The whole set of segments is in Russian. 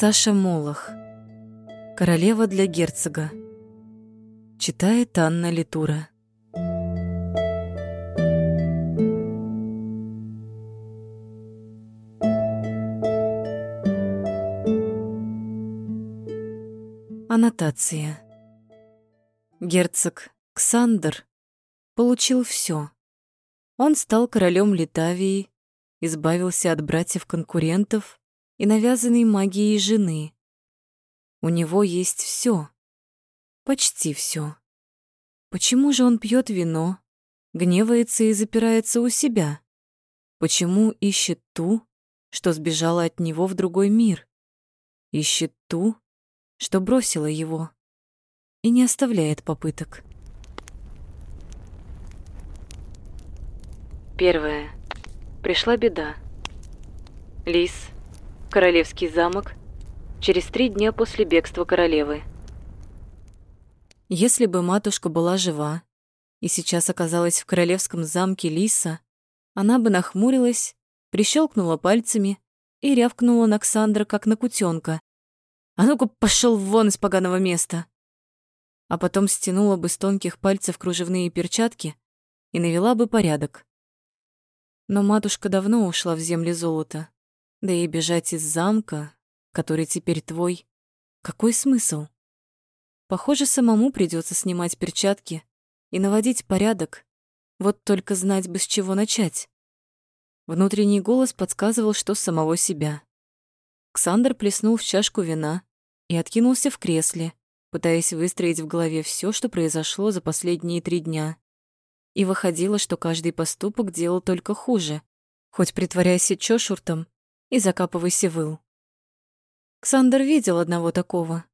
Саша Молох. Королева для герцога. Читает Анна Литура. Аннотация. Герцог Ксандр получил все. Он стал королем Литавии, избавился от братьев-конкурентов и навязанной магией жены. У него есть все, почти все. Почему же он пьет вино, гневается и запирается у себя? Почему ищет ту, что сбежала от него в другой мир? Ищет ту, что бросила его и не оставляет попыток. Первое. Пришла беда. Лис, королевский замок, через три дня после бегства королевы. Если бы матушка была жива и сейчас оказалась в королевском замке Лиса, она бы нахмурилась, прищелкнула пальцами и рявкнула на Ксандра, как на кутенка. «А ну-ка, пошел вон из поганого места!» А потом стянула бы с тонких пальцев кружевные перчатки и навела бы порядок. Но матушка давно ушла в земли золота. Да и бежать из замка, который теперь твой, какой смысл? Похоже, самому придется снимать перчатки и наводить порядок. Вот только знать бы, с чего начать. Внутренний голос подсказывал, что самого себя. Ксандр плеснул в чашку вина и откинулся в кресле, пытаясь выстроить в голове все, что произошло за последние три дня. И выходило, что каждый поступок делал только хуже, хоть притворяйся чешуртом и закапывайся выл. Ксандр видел одного такого.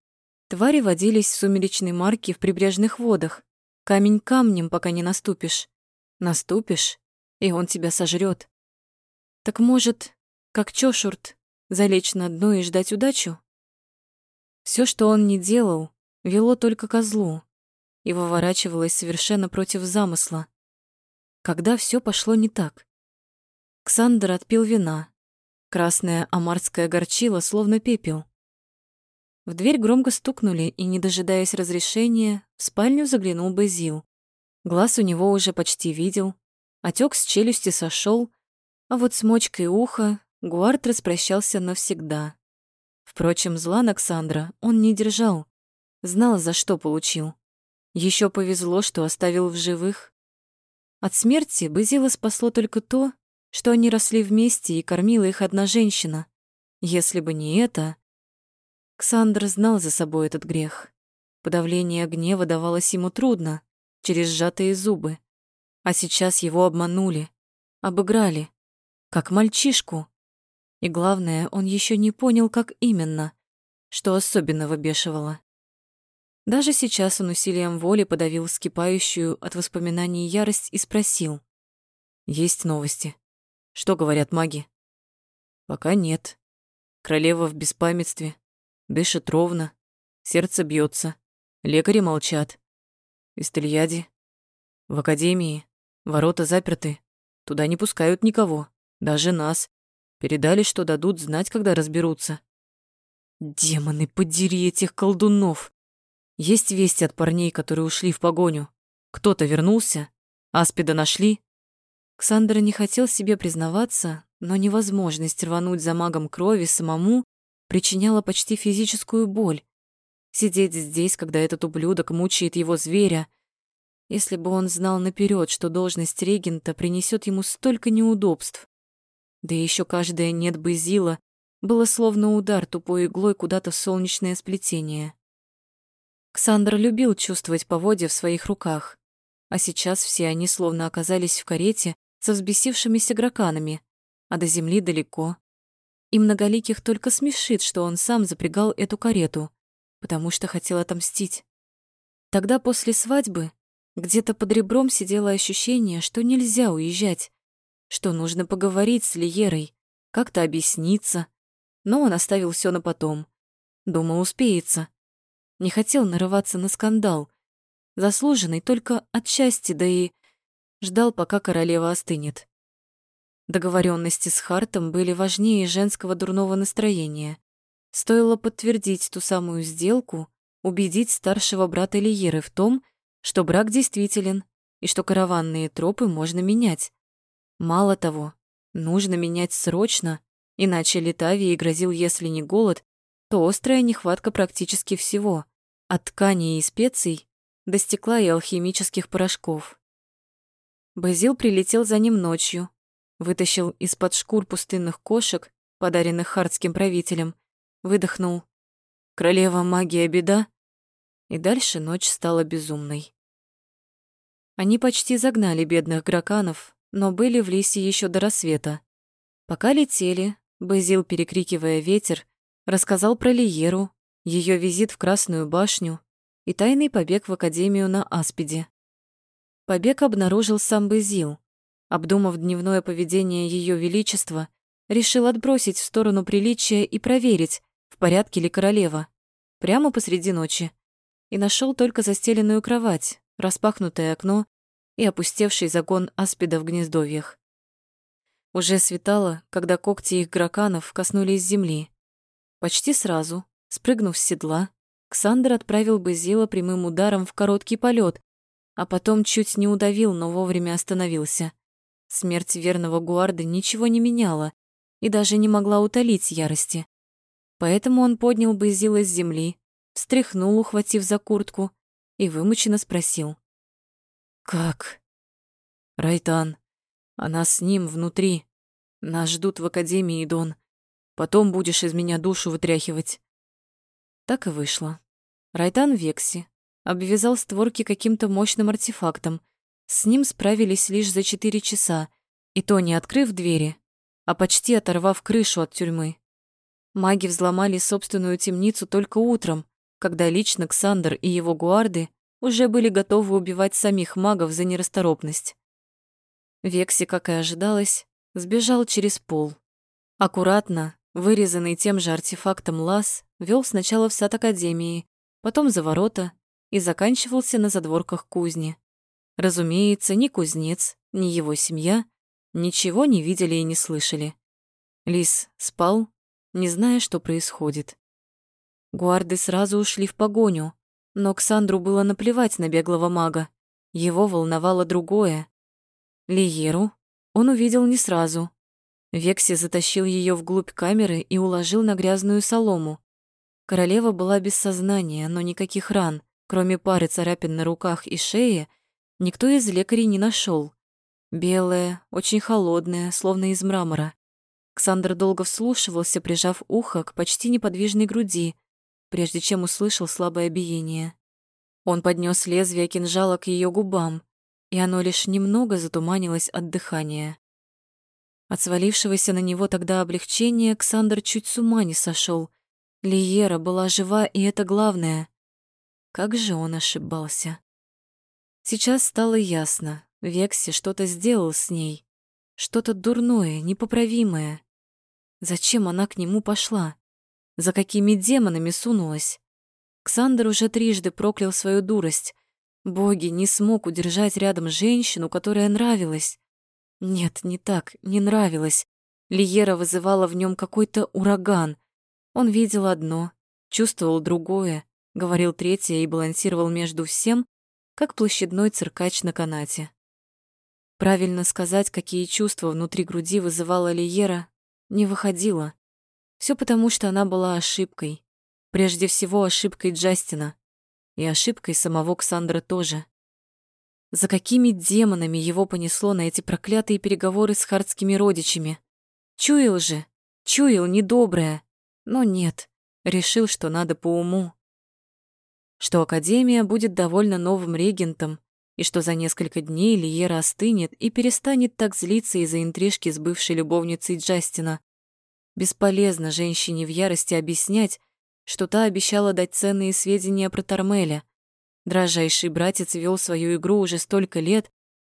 Твари водились в сумеречной марке в прибрежных водах. Камень камнем, пока не наступишь. Наступишь, и он тебя сожрет. Так может, как чешурт, залечь на дно и ждать удачу? Все, что он не делал, вело только козлу и выворачивалось совершенно против замысла. Когда все пошло не так. Ксандр отпил вина. Красная амарская горчила, словно пепел. В дверь громко стукнули, и, не дожидаясь разрешения, в спальню заглянул Базил. Глаз у него уже почти видел, отек с челюсти сошел, а вот с мочкой уха Гуард распрощался навсегда. Впрочем, зла на Ксандра он не держал, знал, за что получил. Еще повезло, что оставил в живых. От смерти Базила спасло только то, что они росли вместе и кормила их одна женщина. Если бы не это... Ксандр знал за собой этот грех. Подавление гнева давалось ему трудно, через сжатые зубы. А сейчас его обманули, обыграли, как мальчишку. И главное, он еще не понял, как именно, что особенно выбешивало. Даже сейчас он усилием воли подавил вскипающую от воспоминаний ярость и спросил. «Есть новости. Что говорят маги?» «Пока нет. Королева в беспамятстве. Дышит ровно. Сердце бьется. Лекари молчат. Истельяди. В академии. Ворота заперты. Туда не пускают никого. Даже нас. Передали, что дадут знать, когда разберутся. Демоны, подери этих колдунов! Есть вести от парней, которые ушли в погоню. Кто-то вернулся? Аспида нашли? Ксандр не хотел себе признаваться, но невозможность рвануть за магом крови самому причиняла почти физическую боль. Сидеть здесь, когда этот ублюдок мучает его зверя. Если бы он знал наперед, что должность регента принесет ему столько неудобств. Да еще каждое «нет бы Зила» было словно удар тупой иглой куда-то в солнечное сплетение. Ксандр любил чувствовать поводья в своих руках, а сейчас все они словно оказались в карете со взбесившимися граканами, а до земли далеко. И многоликих только смешит, что он сам запрягал эту карету, потому что хотел отомстить. Тогда после свадьбы где-то под ребром сидело ощущение, что нельзя уезжать, что нужно поговорить с Лиерой, как-то объясниться, но он оставил все на потом. Думал, успеется не хотел нарываться на скандал, заслуженный только отчасти, да и ждал, пока королева остынет. Договоренности с Хартом были важнее женского дурного настроения. Стоило подтвердить ту самую сделку, убедить старшего брата Лиеры в том, что брак действителен и что караванные тропы можно менять. Мало того, нужно менять срочно, иначе Литавии грозил, если не голод, то острая нехватка практически всего, от тканей и специй до стекла и алхимических порошков. Базил прилетел за ним ночью, вытащил из-под шкур пустынных кошек, подаренных хардским правителем, выдохнул «Королева магия беда», и дальше ночь стала безумной. Они почти загнали бедных граканов, но были в лисе еще до рассвета. Пока летели, Базил, перекрикивая ветер, рассказал про Лиеру, ее визит в Красную башню и тайный побег в Академию на Аспиде. Побег обнаружил сам Базил. Обдумав дневное поведение Ее Величества, решил отбросить в сторону приличия и проверить, в порядке ли королева, прямо посреди ночи. И нашел только застеленную кровать, распахнутое окно и опустевший загон аспида в гнездовьях. Уже светало, когда когти их граканов коснулись земли. Почти сразу, спрыгнув с седла, Ксандр отправил Безила прямым ударом в короткий полет, а потом чуть не удавил, но вовремя остановился. Смерть верного Гуарда ничего не меняла и даже не могла утолить ярости. Поэтому он поднял Безила с земли, встряхнул, ухватив за куртку, и вымученно спросил. «Как?» «Райтан. Она с ним внутри. Нас ждут в Академии, Дон. Потом будешь из меня душу вытряхивать». Так и вышло. Райтан Векси обвязал створки каким-то мощным артефактом. С ним справились лишь за четыре часа, и то не открыв двери, а почти оторвав крышу от тюрьмы. Маги взломали собственную темницу только утром, когда лично Ксандр и его гуарды уже были готовы убивать самих магов за нерасторопность. Векси, как и ожидалось, сбежал через пол. Аккуратно, вырезанный тем же артефактом лаз, вел сначала в сад Академии, потом за ворота и заканчивался на задворках кузни. Разумеется, ни кузнец, ни его семья ничего не видели и не слышали. Лис спал, не зная, что происходит. Гуарды сразу ушли в погоню, но Ксандру было наплевать на беглого мага. Его волновало другое. Лиеру он увидел не сразу. Векси затащил ее вглубь камеры и уложил на грязную солому. Королева была без сознания, но никаких ран, кроме пары царапин на руках и шее, никто из лекарей не нашел. Белая, очень холодная, словно из мрамора. Ксандр долго вслушивался, прижав ухо к почти неподвижной груди, прежде чем услышал слабое биение. Он поднес лезвие кинжала к ее губам, и оно лишь немного затуманилось от дыхания. От свалившегося на него тогда облегчения Ксандр чуть с ума не сошел. Лиера была жива, и это главное. Как же он ошибался. Сейчас стало ясно. Векси что-то сделал с ней. Что-то дурное, непоправимое. Зачем она к нему пошла? За какими демонами сунулась? Ксандр уже трижды проклял свою дурость. Боги, не смог удержать рядом женщину, которая нравилась. Нет, не так, не нравилась. Лиера вызывала в нем какой-то ураган. Он видел одно, чувствовал другое, говорил третье и балансировал между всем, как площадной циркач на канате. Правильно сказать, какие чувства внутри груди вызывала Лиера, не выходило. Все потому, что она была ошибкой. Прежде всего, ошибкой Джастина. И ошибкой самого Ксандра тоже. За какими демонами его понесло на эти проклятые переговоры с хардскими родичами? Чуял же, чуял недоброе. Но нет, решил, что надо по уму. Что Академия будет довольна новым регентом, и что за несколько дней Лиера остынет и перестанет так злиться из-за интрижки с бывшей любовницей Джастина. Бесполезно женщине в ярости объяснять, что та обещала дать ценные сведения про Тормеля. Дрожайший братец вел свою игру уже столько лет,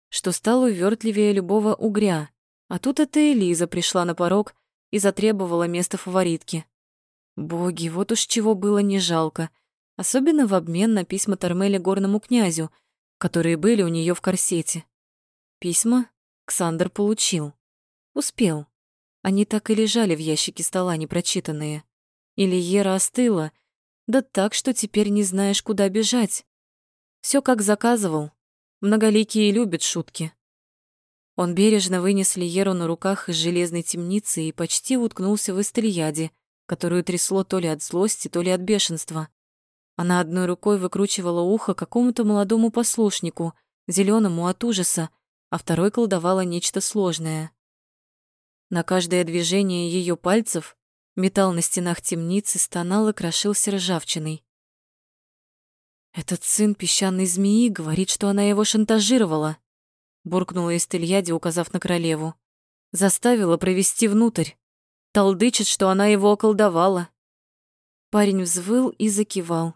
что стал увертливее любого угря. А тут эта Элиза пришла на порог и затребовала место фаворитки. Боги, вот уж чего было не жалко, особенно в обмен на письма Тормеля горному князю, которые были у нее в корсете. Письма Ксандр получил. Успел. Они так и лежали в ящике стола непрочитанные. или Ера остыла, да так, что теперь не знаешь, куда бежать. Все как заказывал. Многоликие любят шутки. Он бережно вынес Лиеру на руках из железной темницы и почти уткнулся в эстельяде, которую трясло то ли от злости, то ли от бешенства. Она одной рукой выкручивала ухо какому-то молодому послушнику, зеленому от ужаса, а второй колдовала нечто сложное. На каждое движение ее пальцев металл на стенах темницы стонал и крошился ржавчиной. «Этот сын песчаной змеи говорит, что она его шантажировала», буркнула Эстельяде, указав на королеву. «Заставила провести внутрь. Толдычит, что она его околдовала». Парень взвыл и закивал.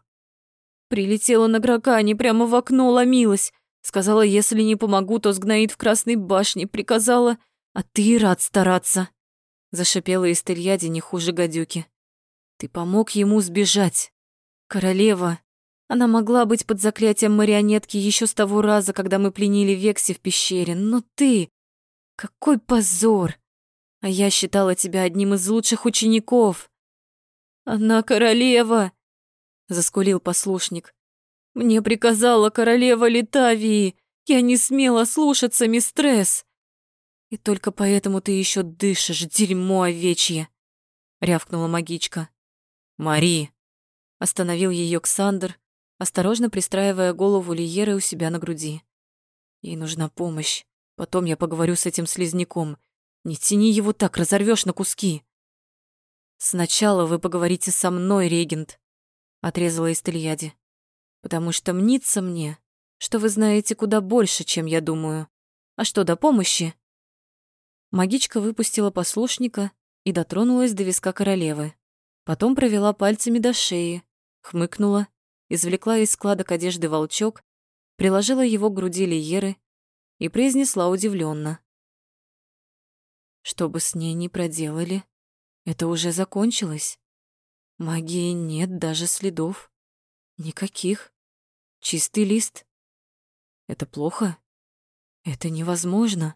Прилетела на Гракане, прямо в окно ломилась. Сказала, если не помогу, то сгноит в Красной башне. Приказала, а ты рад стараться. Зашипела Истельяди не хуже гадюки. Ты помог ему сбежать. Королева. Она могла быть под заклятием марионетки еще с того раза, когда мы пленили Векси в пещере. Но ты... Какой позор! А я считала тебя одним из лучших учеников. Она королева, заскулил послушник. Мне приказала королева Литавии. Я не смела слушаться, мистресс. И только поэтому ты еще дышишь, дерьмо овечье, рявкнула магичка. Мари, остановил ее Ксандр, осторожно пристраивая голову Лиеры у себя на груди. Ей нужна помощь. Потом я поговорю с этим слизняком. Не тяни его так, разорвешь на куски. Сначала вы поговорите со мной, регент, отрезала Истельяди. Потому что мнится мне, что вы знаете куда больше, чем я думаю. А что до помощи? Магичка выпустила послушника и дотронулась до виска королевы. Потом провела пальцами до шеи, хмыкнула, извлекла из складок одежды волчок, приложила его к груди Лиеры и произнесла удивленно: Что бы с ней ни проделали, это уже закончилось. Магии нет даже следов. Никаких. Чистый лист. Это плохо? Это невозможно.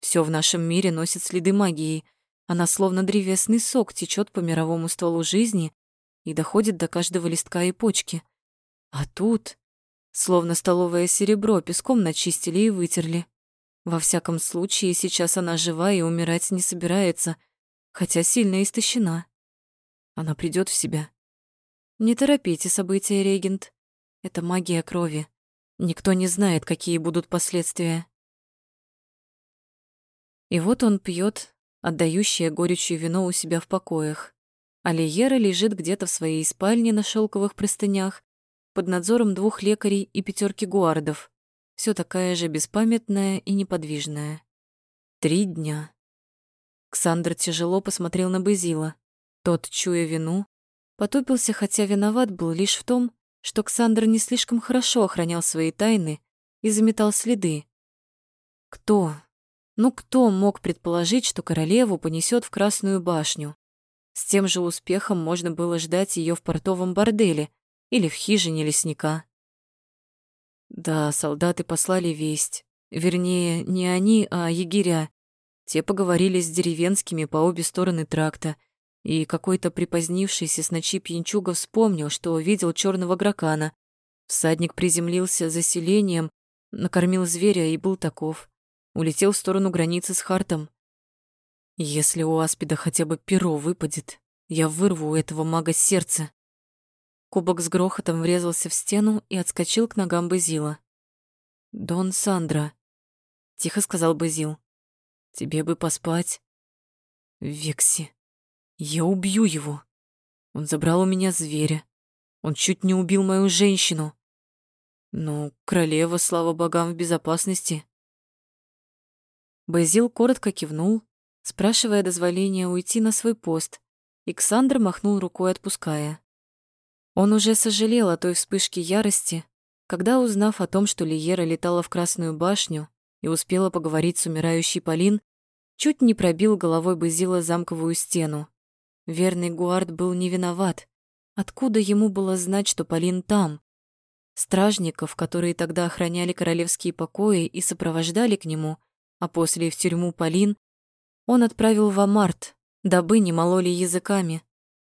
Все в нашем мире носит следы магии. Она словно древесный сок течет по мировому стволу жизни и доходит до каждого листка и почки. А тут, словно столовое серебро, песком начистили и вытерли. Во всяком случае, сейчас она жива и умирать не собирается, хотя сильно истощена. Она придет в себя. Не торопите события, регент. Это магия крови. Никто не знает, какие будут последствия. И вот он пьет, отдающее горечью вино у себя в покоях. А Лиера лежит где-то в своей спальне на шелковых простынях под надзором двух лекарей и пятерки гуардов. Все такая же беспамятная и неподвижная. Три дня. Ксандр тяжело посмотрел на Базила. Тот, чуя вину, потупился, хотя виноват был лишь в том, что Ксандр не слишком хорошо охранял свои тайны и заметал следы. Кто? Ну кто мог предположить, что королеву понесет в Красную башню? С тем же успехом можно было ждать ее в портовом борделе или в хижине лесника. Да, солдаты послали весть. Вернее, не они, а егеря. Те поговорили с деревенскими по обе стороны тракта — и какой-то припозднившийся с ночи пьянчуга вспомнил, что видел черного гракана. Всадник приземлился за селением, накормил зверя и был таков. Улетел в сторону границы с Хартом. Если у Аспида хотя бы перо выпадет, я вырву у этого мага сердце. Кубок с грохотом врезался в стену и отскочил к ногам Базила. «Дон Сандра», — тихо сказал Базил, — «тебе бы поспать». «Векси», я убью его. Он забрал у меня зверя. Он чуть не убил мою женщину. Но королева, слава богам, в безопасности. Базил коротко кивнул, спрашивая дозволения уйти на свой пост, и махнул рукой, отпуская. Он уже сожалел о той вспышке ярости, когда, узнав о том, что Лиера летала в Красную башню и успела поговорить с умирающей Полин, чуть не пробил головой Базила замковую стену. Верный Гуард был не виноват. Откуда ему было знать, что Полин там? Стражников, которые тогда охраняли королевские покои и сопровождали к нему, а после в тюрьму Полин, он отправил в Амарт, дабы не мололи языками.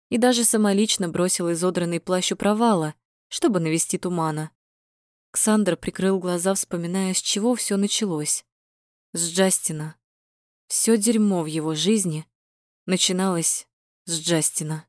и даже самолично бросил изодранный плащ у провала, чтобы навести тумана. Ксандр прикрыл глаза, вспоминая, с чего все началось. С Джастина. Все дерьмо в его жизни начиналось с Джастина.